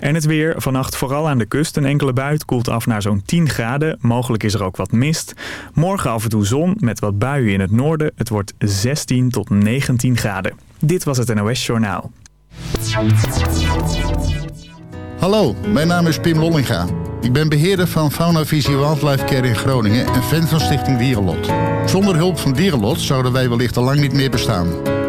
En het weer. Vannacht vooral aan de kust. Een enkele buit koelt af naar zo'n 10 graden. Mogelijk is er ook wat mist. Morgen af en toe zon met wat buien in het noorden. Het wordt 16 tot 19 graden. Dit was het NOS Journaal. Hallo, mijn naam is Pim Lollinga. Ik ben beheerder van Fauna Visie Wildlife Care in Groningen en fan van Stichting Dierenlot. Zonder hulp van Dierenlot zouden wij wellicht al lang niet meer bestaan.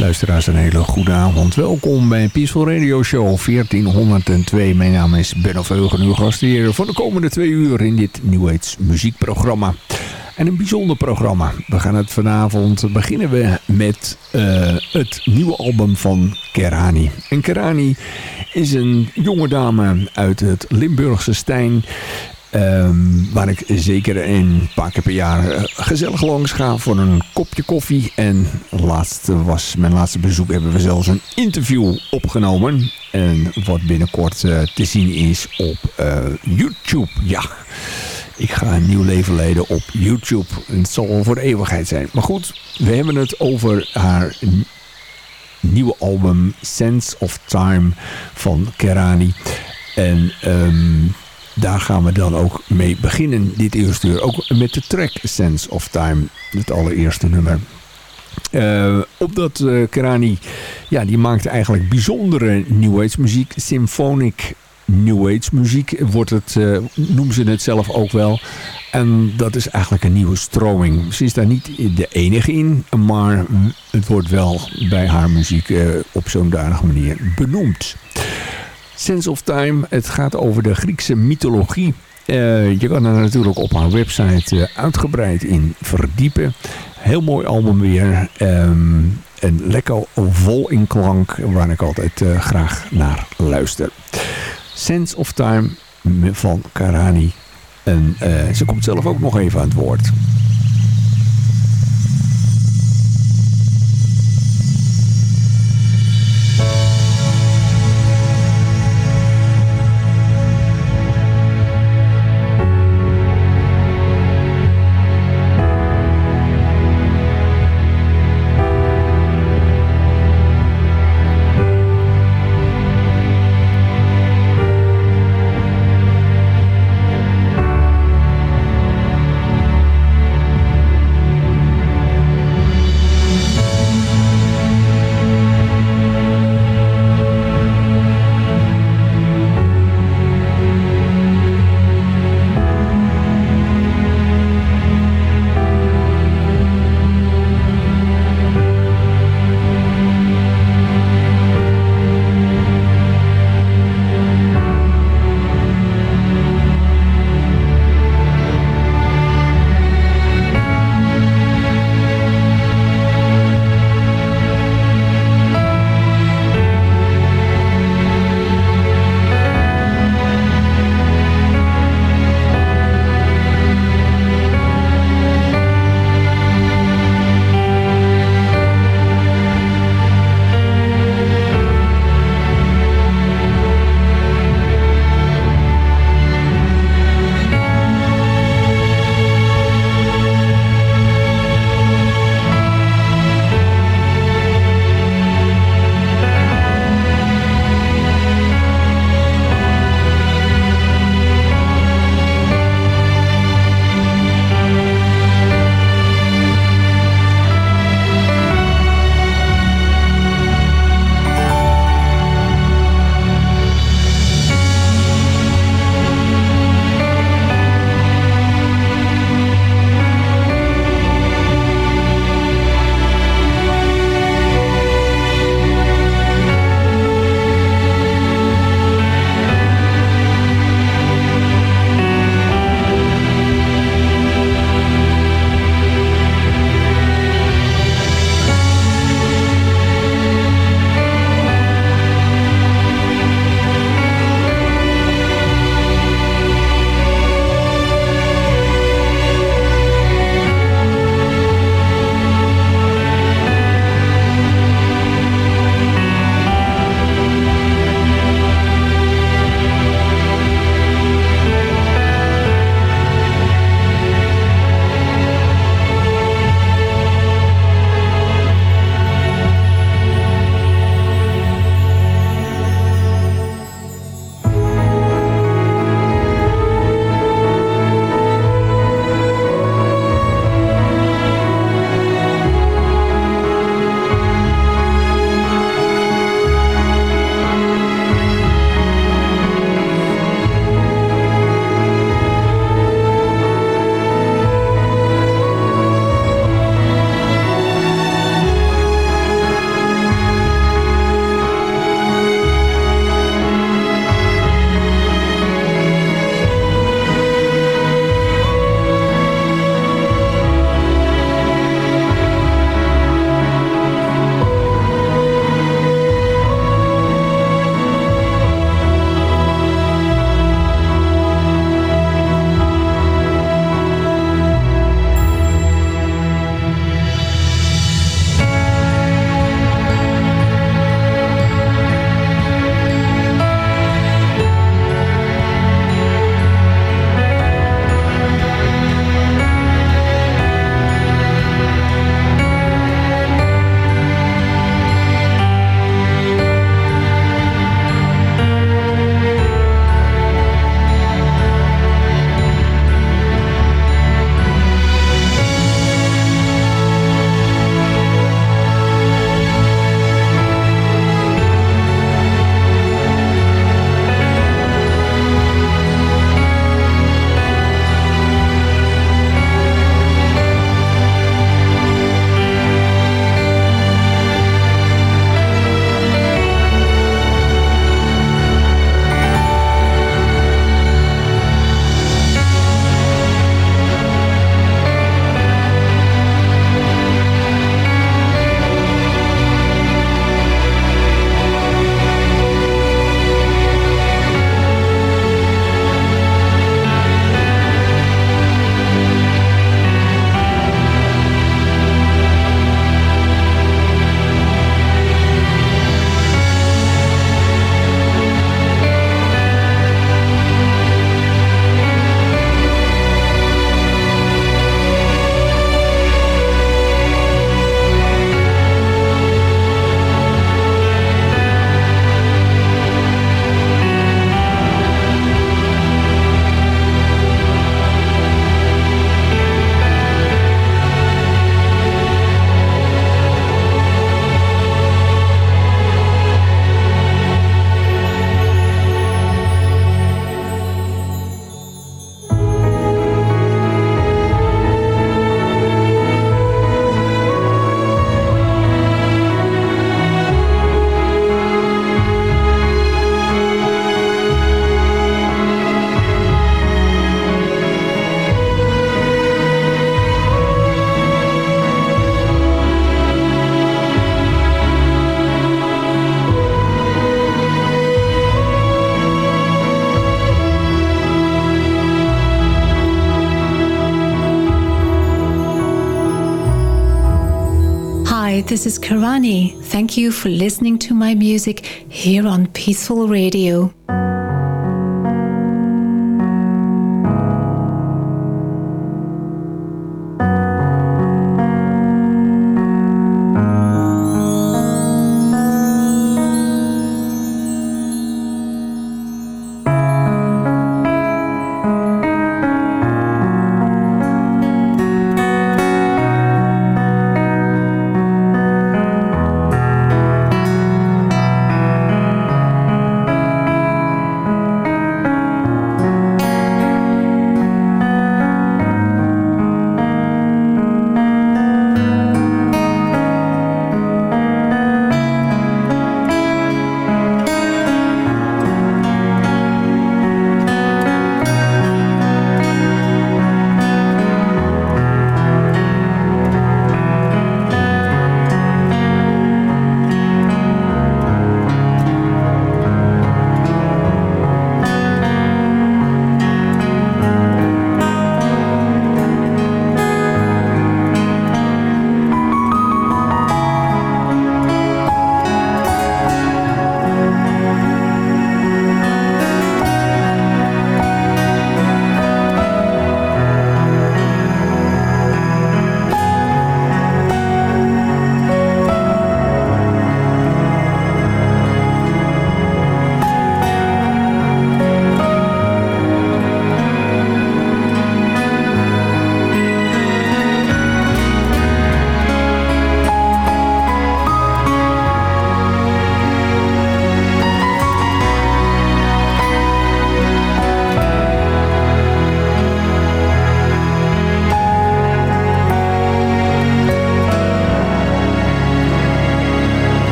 Luisteraars, een hele goede avond. Welkom bij Peaceful Radio Show 1402. Mijn naam is Ben Veugen, uw gastheer voor de komende twee uur in dit New muziekprogramma. En een bijzonder programma. We gaan het vanavond beginnen we met uh, het nieuwe album van Kerani. En Kerani is een jonge dame uit het Limburgse Stijn. Um, waar ik zeker een paar keer per jaar uh, gezellig langs ga voor een kopje koffie. En laatste was, mijn laatste bezoek hebben we zelfs een interview opgenomen. En wat binnenkort uh, te zien is op uh, YouTube. Ja, ik ga een nieuw leven leiden op YouTube. En het zal voor de eeuwigheid zijn. Maar goed, we hebben het over haar nieuwe album Sense of Time van Kerani. En... Um, daar gaan we dan ook mee beginnen dit eerste uur. Ook met de track Sense of Time, het allereerste nummer. Uh, op dat uh, Kerani, ja, die maakt eigenlijk bijzondere New Age muziek. Symphonic New Age muziek wordt het, uh, noemen ze het zelf ook wel. En dat is eigenlijk een nieuwe stroming. Ze is daar niet de enige in, maar het wordt wel bij haar muziek op zo'n danige manier benoemd. Sense of Time. Het gaat over de Griekse mythologie. Uh, je kan er natuurlijk op haar website uh, uitgebreid in verdiepen. Heel mooi album weer. Um, en lekker vol in klank waar ik altijd uh, graag naar luister. Sense of Time van Karani. En ze komt zelf ook nog even aan het woord. Thank you for listening to my music here on Peaceful Radio.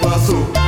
passou